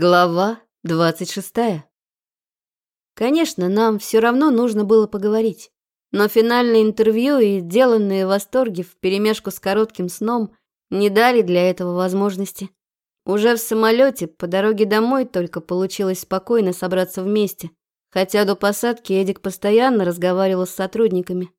Глава 26. Конечно, нам все равно нужно было поговорить. Но финальное интервью и сделанные восторги вперемешку с коротким сном не дали для этого возможности. Уже в самолете по дороге домой только получилось спокойно собраться вместе, хотя до посадки Эдик постоянно разговаривал с сотрудниками.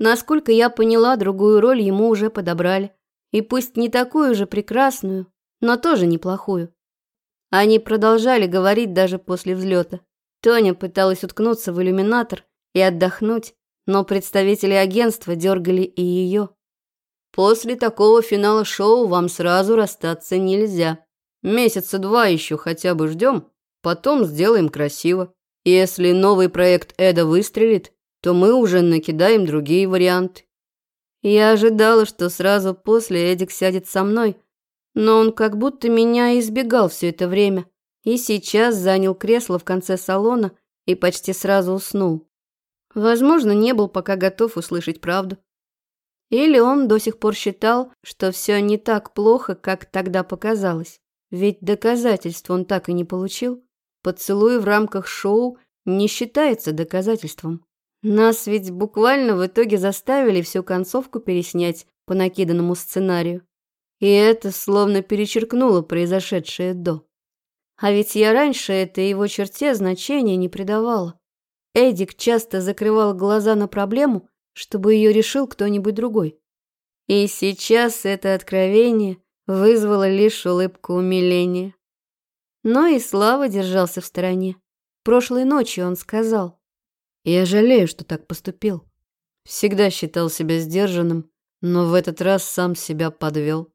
Насколько я поняла, другую роль ему уже подобрали, и пусть не такую же прекрасную, но тоже неплохую. Они продолжали говорить даже после взлета. Тоня пыталась уткнуться в иллюминатор и отдохнуть, но представители агентства дергали и ее. «После такого финала шоу вам сразу расстаться нельзя. Месяца два еще хотя бы ждем, потом сделаем красиво. Если новый проект Эда выстрелит, то мы уже накидаем другие варианты». Я ожидала, что сразу после Эдик сядет со мной – но он как будто меня избегал все это время и сейчас занял кресло в конце салона и почти сразу уснул. Возможно, не был пока готов услышать правду. Или он до сих пор считал, что все не так плохо, как тогда показалось. Ведь доказательств он так и не получил. Поцелуй в рамках шоу не считается доказательством. Нас ведь буквально в итоге заставили всю концовку переснять по накиданному сценарию. И это словно перечеркнуло произошедшее до. А ведь я раньше это его черте значения не придавала. Эдик часто закрывал глаза на проблему, чтобы ее решил кто-нибудь другой. И сейчас это откровение вызвало лишь улыбку умиления. Но и Слава держался в стороне. Прошлой ночью он сказал. «Я жалею, что так поступил. Всегда считал себя сдержанным, но в этот раз сам себя подвел.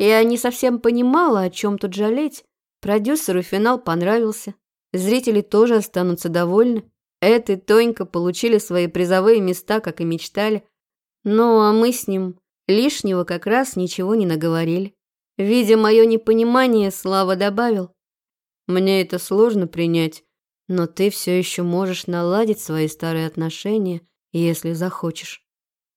Я не совсем понимала, о чем тут жалеть. Продюсеру финал понравился. Зрители тоже останутся довольны. Эд и Тонька получили свои призовые места, как и мечтали. Ну, а мы с ним лишнего как раз ничего не наговорили. Видя мое непонимание, Слава добавил. «Мне это сложно принять, но ты все еще можешь наладить свои старые отношения, если захочешь».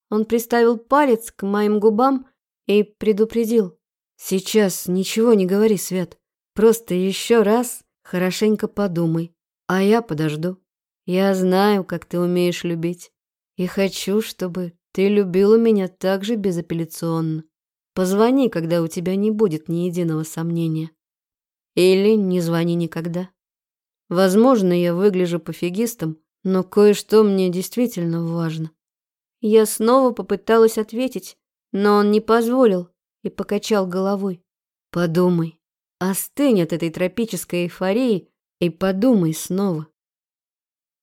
Он приставил палец к моим губам и предупредил. Сейчас ничего не говори, Свет. Просто еще раз хорошенько подумай, а я подожду. Я знаю, как ты умеешь любить. И хочу, чтобы ты любила меня так же безапелляционно. Позвони, когда у тебя не будет ни единого сомнения. Или не звони никогда. Возможно, я выгляжу пофигистом, но кое-что мне действительно важно. Я снова попыталась ответить, но он не позволил и покачал головой. «Подумай, а остынь от этой тропической эйфории и подумай снова».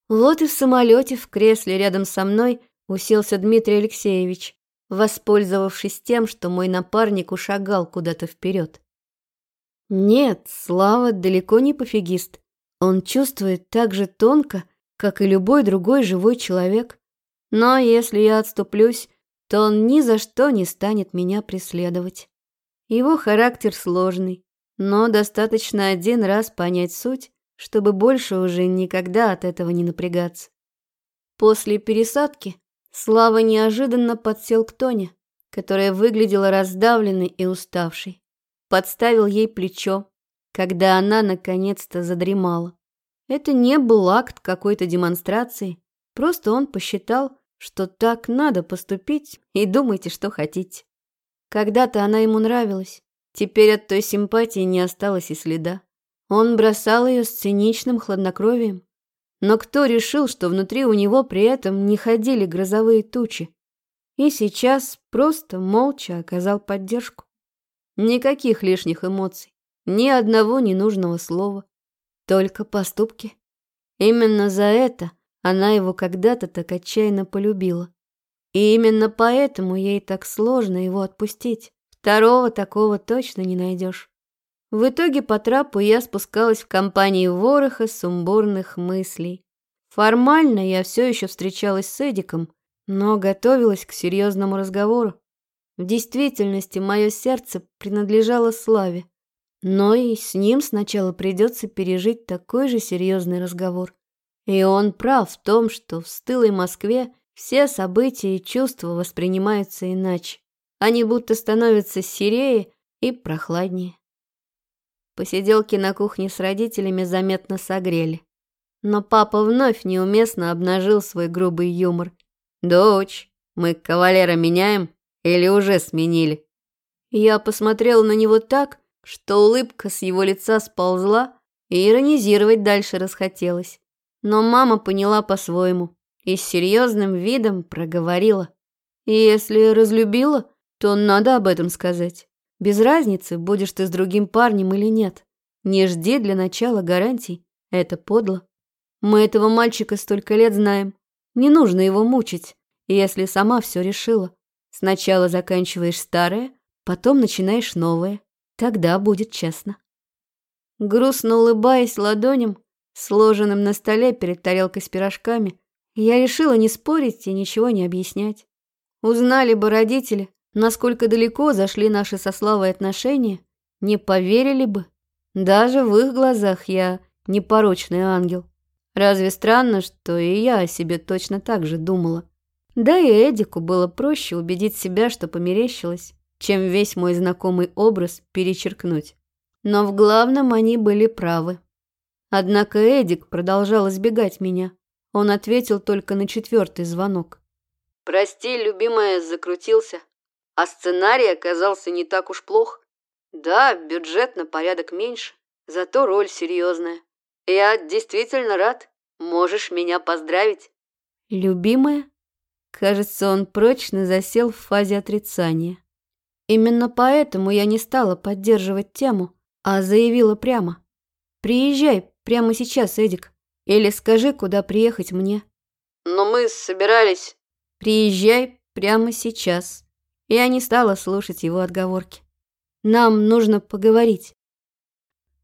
Лоты в самолете в кресле рядом со мной уселся Дмитрий Алексеевич, воспользовавшись тем, что мой напарник ушагал куда-то вперед. Нет, Слава далеко не пофигист. Он чувствует так же тонко, как и любой другой живой человек. Но если я отступлюсь, то он ни за что не станет меня преследовать. Его характер сложный, но достаточно один раз понять суть, чтобы больше уже никогда от этого не напрягаться. После пересадки Слава неожиданно подсел к Тоне, которая выглядела раздавленной и уставшей. Подставил ей плечо, когда она наконец-то задремала. Это не был акт какой-то демонстрации, просто он посчитал, что так надо поступить и думайте, что хотите. Когда-то она ему нравилась. Теперь от той симпатии не осталось и следа. Он бросал ее с циничным хладнокровием. Но кто решил, что внутри у него при этом не ходили грозовые тучи? И сейчас просто молча оказал поддержку. Никаких лишних эмоций, ни одного ненужного слова, только поступки. Именно за это она его когда-то так отчаянно полюбила. И именно поэтому ей так сложно его отпустить. Второго такого точно не найдешь. В итоге по трапу я спускалась в компании вороха сумбурных мыслей. Формально я все еще встречалась с Эдиком, но готовилась к серьезному разговору. В действительности мое сердце принадлежало Славе, но и с ним сначала придется пережить такой же серьезный разговор. И он прав в том, что в стылой Москве все события и чувства воспринимаются иначе. Они будто становятся серее и прохладнее. Посиделки на кухне с родителями заметно согрели. Но папа вновь неуместно обнажил свой грубый юмор. «Дочь, мы кавалера меняем или уже сменили?» Я посмотрел на него так, что улыбка с его лица сползла, и иронизировать дальше расхотелось. Но мама поняла по-своему и с серьезным видом проговорила. «Если разлюбила, то надо об этом сказать. Без разницы, будешь ты с другим парнем или нет. Не жди для начала гарантий. Это подло. Мы этого мальчика столько лет знаем. Не нужно его мучить, если сама все решила. Сначала заканчиваешь старое, потом начинаешь новое. Тогда будет честно». Грустно улыбаясь ладоням, сложенным на столе перед тарелкой с пирожками, я решила не спорить и ничего не объяснять. Узнали бы родители, насколько далеко зашли наши со Славой отношения, не поверили бы. Даже в их глазах я непорочный ангел. Разве странно, что и я о себе точно так же думала? Да и Эдику было проще убедить себя, что померещилось, чем весь мой знакомый образ перечеркнуть. Но в главном они были правы. Однако Эдик продолжал избегать меня. Он ответил только на четвертый звонок. «Прости, любимая, закрутился. А сценарий оказался не так уж плох. Да, бюджет на порядок меньше, зато роль серьезная. Я действительно рад. Можешь меня поздравить». «Любимая?» Кажется, он прочно засел в фазе отрицания. Именно поэтому я не стала поддерживать тему, а заявила прямо. «Приезжай, прямо сейчас, Эдик. Или скажи, куда приехать мне». «Но мы собирались...» «Приезжай прямо сейчас». Я не стала слушать его отговорки. «Нам нужно поговорить».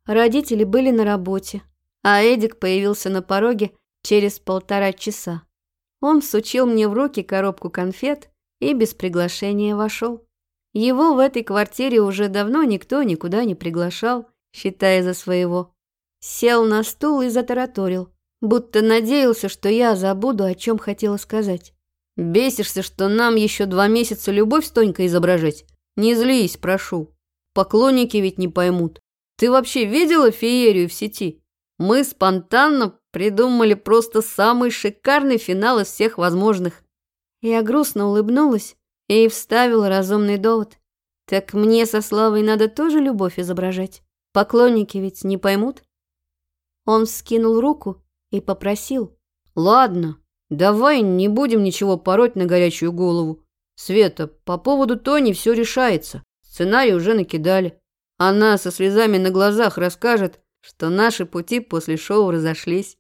Родители были на работе, а Эдик появился на пороге через полтора часа. Он сучил мне в руки коробку конфет и без приглашения вошел. Его в этой квартире уже давно никто никуда не приглашал, считая за своего сел на стул и затараторил, будто надеялся, что я забуду, о чем хотела сказать. «Бесишься, что нам еще два месяца любовь с Тонькой изображать? Не злись, прошу. Поклонники ведь не поймут. Ты вообще видела феерию в сети? Мы спонтанно придумали просто самый шикарный финал из всех возможных». Я грустно улыбнулась и вставила разумный довод. «Так мне со Славой надо тоже любовь изображать? Поклонники ведь не поймут?» Он вскинул руку и попросил. «Ладно, давай не будем ничего пороть на горячую голову. Света, по поводу Тони все решается. Сценарий уже накидали. Она со слезами на глазах расскажет, что наши пути после шоу разошлись.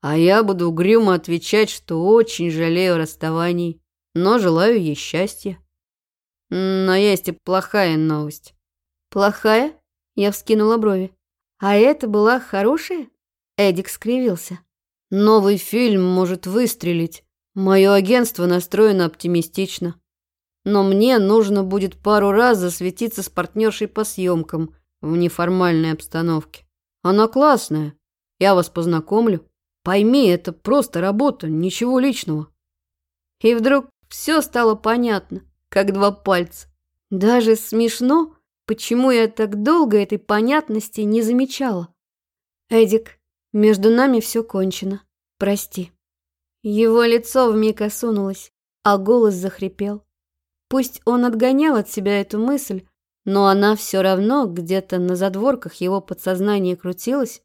А я буду угрюмо отвечать, что очень жалею о расставании, но желаю ей счастья. Но есть и плохая новость. Плохая? Я вскинула брови. А это была хорошая? Эдик скривился. «Новый фильм может выстрелить. Мое агентство настроено оптимистично. Но мне нужно будет пару раз засветиться с партнершей по съемкам в неформальной обстановке. Она классная. Я вас познакомлю. Пойми, это просто работа, ничего личного». И вдруг все стало понятно, как два пальца. Даже смешно, почему я так долго этой понятности не замечала. «Эдик, между нами все кончено. Прости». Его лицо вмиг осунулось, а голос захрипел. Пусть он отгонял от себя эту мысль, но она все равно где-то на задворках его подсознания крутилась,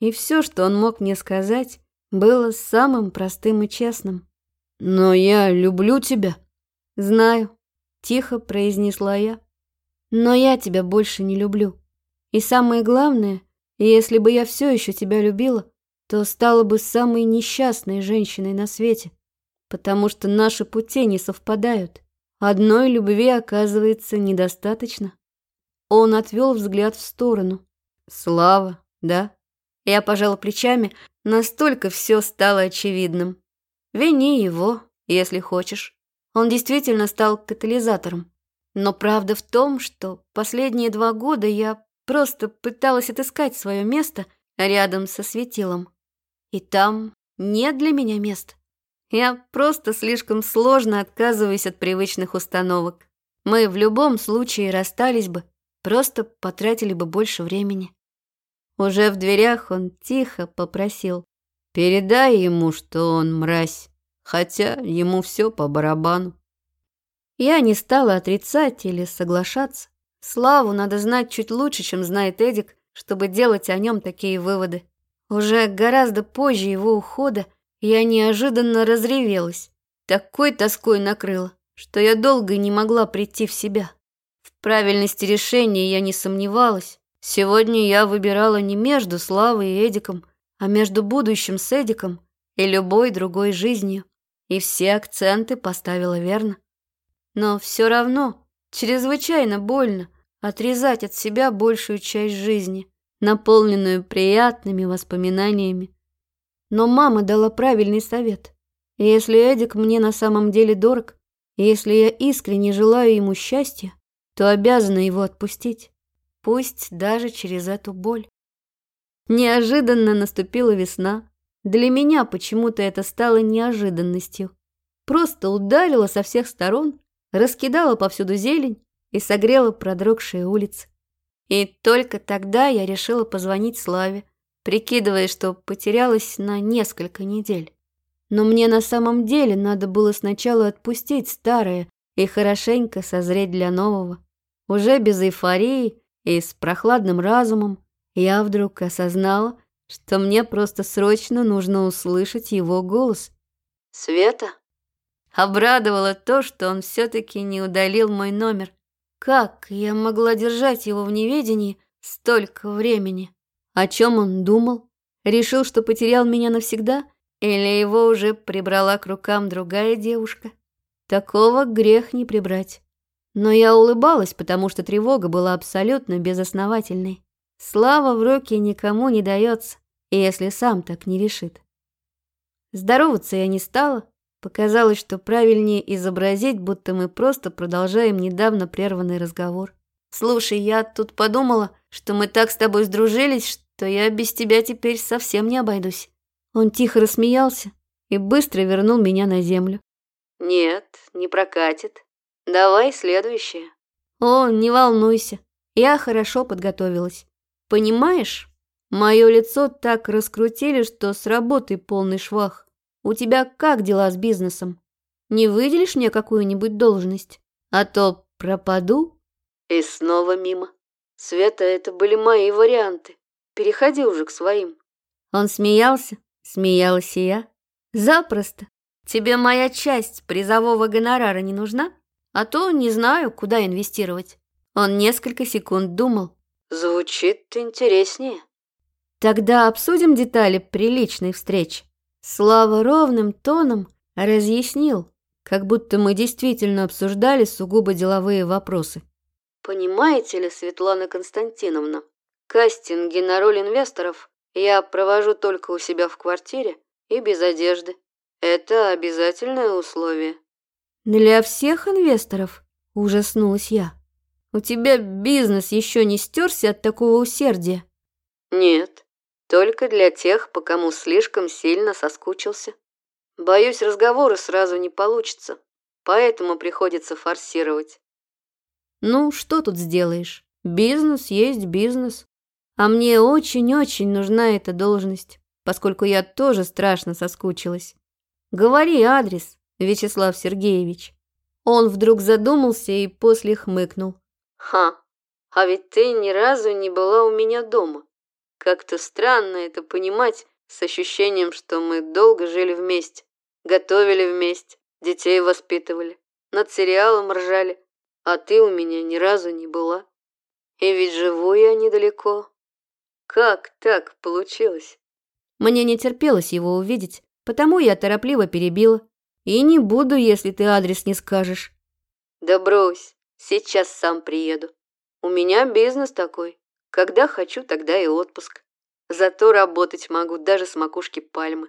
и все, что он мог мне сказать, было самым простым и честным. «Но я люблю тебя». «Знаю», — тихо произнесла я. «Но я тебя больше не люблю. И самое главное — и если бы я все еще тебя любила, то стала бы самой несчастной женщиной на свете, потому что наши пути не совпадают. Одной любви, оказывается, недостаточно. Он отвел взгляд в сторону. Слава, да? Я пожала плечами, настолько все стало очевидным. Вини его, если хочешь. Он действительно стал катализатором. Но правда в том, что последние два года я просто пыталась отыскать свое место рядом со светилом. И там нет для меня мест. Я просто слишком сложно отказываюсь от привычных установок. Мы в любом случае расстались бы, просто потратили бы больше времени. Уже в дверях он тихо попросил. «Передай ему, что он мразь, хотя ему все по барабану». Я не стала отрицать или соглашаться. Славу надо знать чуть лучше, чем знает Эдик, чтобы делать о нем такие выводы. Уже гораздо позже его ухода я неожиданно разревелась. Такой тоской накрыла, что я долго не могла прийти в себя. В правильности решения я не сомневалась. Сегодня я выбирала не между Славой и Эдиком, а между будущим с Эдиком и любой другой жизнью. И все акценты поставила верно. Но все равно чрезвычайно больно, отрезать от себя большую часть жизни, наполненную приятными воспоминаниями. Но мама дала правильный совет. Если Эдик мне на самом деле дорог, если я искренне желаю ему счастья, то обязана его отпустить, пусть даже через эту боль. Неожиданно наступила весна. Для меня почему-то это стало неожиданностью. Просто ударила со всех сторон, раскидала повсюду зелень, и согрела продрогшие улицы. И только тогда я решила позвонить Славе, прикидывая, что потерялась на несколько недель. Но мне на самом деле надо было сначала отпустить старое и хорошенько созреть для нового. Уже без эйфории и с прохладным разумом я вдруг осознала, что мне просто срочно нужно услышать его голос. «Света?» Обрадовало то, что он все-таки не удалил мой номер, как я могла держать его в неведении столько времени? О чем он думал? Решил, что потерял меня навсегда? Или его уже прибрала к рукам другая девушка? Такого грех не прибрать. Но я улыбалась, потому что тревога была абсолютно безосновательной. Слава в руки никому не дается, если сам так не решит. Здороваться я не стала, Показалось, что правильнее изобразить, будто мы просто продолжаем недавно прерванный разговор. «Слушай, я тут подумала, что мы так с тобой сдружились, что я без тебя теперь совсем не обойдусь». Он тихо рассмеялся и быстро вернул меня на землю. «Нет, не прокатит. Давай следующее». «О, не волнуйся. Я хорошо подготовилась. Понимаешь, мое лицо так раскрутили, что с работы полный швах. У тебя как дела с бизнесом? Не выделишь мне какую-нибудь должность? А то пропаду». И снова мимо. Света, это были мои варианты. Переходи уже к своим. Он смеялся, смеялась и я. Запросто. Тебе моя часть призового гонорара не нужна? А то не знаю, куда инвестировать. Он несколько секунд думал. Звучит интереснее. Тогда обсудим детали приличной встречи. Слава ровным тоном разъяснил, как будто мы действительно обсуждали сугубо деловые вопросы. Понимаете ли, Светлана Константиновна, кастинги на роль инвесторов я провожу только у себя в квартире и без одежды. Это обязательное условие. Для всех инвесторов, ужаснулась я. У тебя бизнес еще не стерся от такого усердия? Нет, только для тех, по кому слишком сильно соскучился. Боюсь, разговоры сразу не получится, поэтому приходится форсировать. Ну, что тут сделаешь? Бизнес есть бизнес. А мне очень-очень нужна эта должность, поскольку я тоже страшно соскучилась. Говори адрес, Вячеслав Сергеевич. Он вдруг задумался и после хмыкнул. Ха, а ведь ты ни разу не была у меня дома. Как-то странно это понимать с ощущением, что мы долго жили вместе, готовили вместе, детей воспитывали, над сериалом ржали, а ты у меня ни разу не была. И ведь живу я недалеко. Как так получилось? Мне не терпелось его увидеть, потому я торопливо перебила. И не буду, если ты адрес не скажешь. Да брось, сейчас сам приеду. У меня бизнес такой. Когда хочу, тогда и отпуск. Зато работать могу даже с макушки пальмы.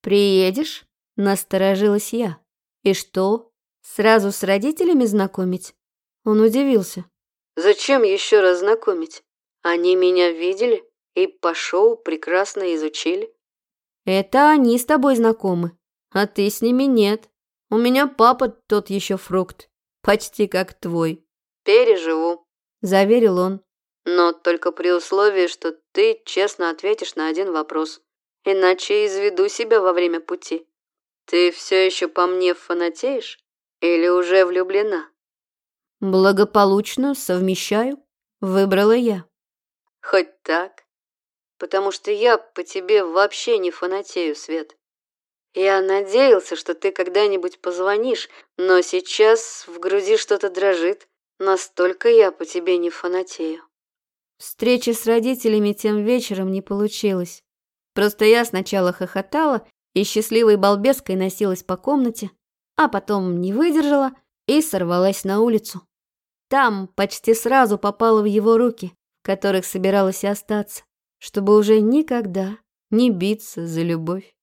«Приедешь?» – насторожилась я. «И что? Сразу с родителями знакомить?» Он удивился. «Зачем еще раз знакомить? Они меня видели и пошел прекрасно изучили». «Это они с тобой знакомы, а ты с ними нет. У меня папа тот еще фрукт, почти как твой». «Переживу», – заверил он. Но только при условии, что ты честно ответишь на один вопрос. Иначе изведу себя во время пути. Ты все еще по мне фанатеешь? Или уже влюблена? Благополучно совмещаю. Выбрала я. Хоть так. Потому что я по тебе вообще не фанатею, Свет. Я надеялся, что ты когда-нибудь позвонишь, но сейчас в груди что-то дрожит. Настолько я по тебе не фанатею. Встречи с родителями тем вечером не получилось. Просто я сначала хохотала и счастливой балбеской носилась по комнате, а потом не выдержала и сорвалась на улицу. Там почти сразу попала в его руки, в которых собиралась остаться, чтобы уже никогда не биться за любовь.